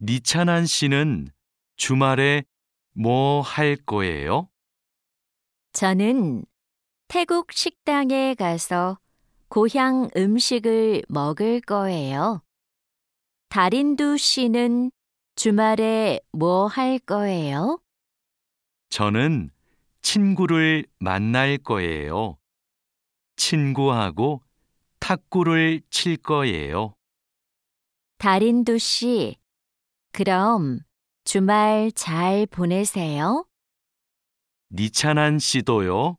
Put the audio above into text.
니찬한 씨는 주말에 뭐 할 거예요? 저는 태국 식당에 가서 고향 음식을 먹을 거예요. 다린두 씨는 주말에 뭐 할 거예요? 저는 친구를 만날 거예요. 친구하고 탁구를 칠 거예요. 다린두 씨, 그럼 주말 잘 보내세요. 니찬한 씨도요.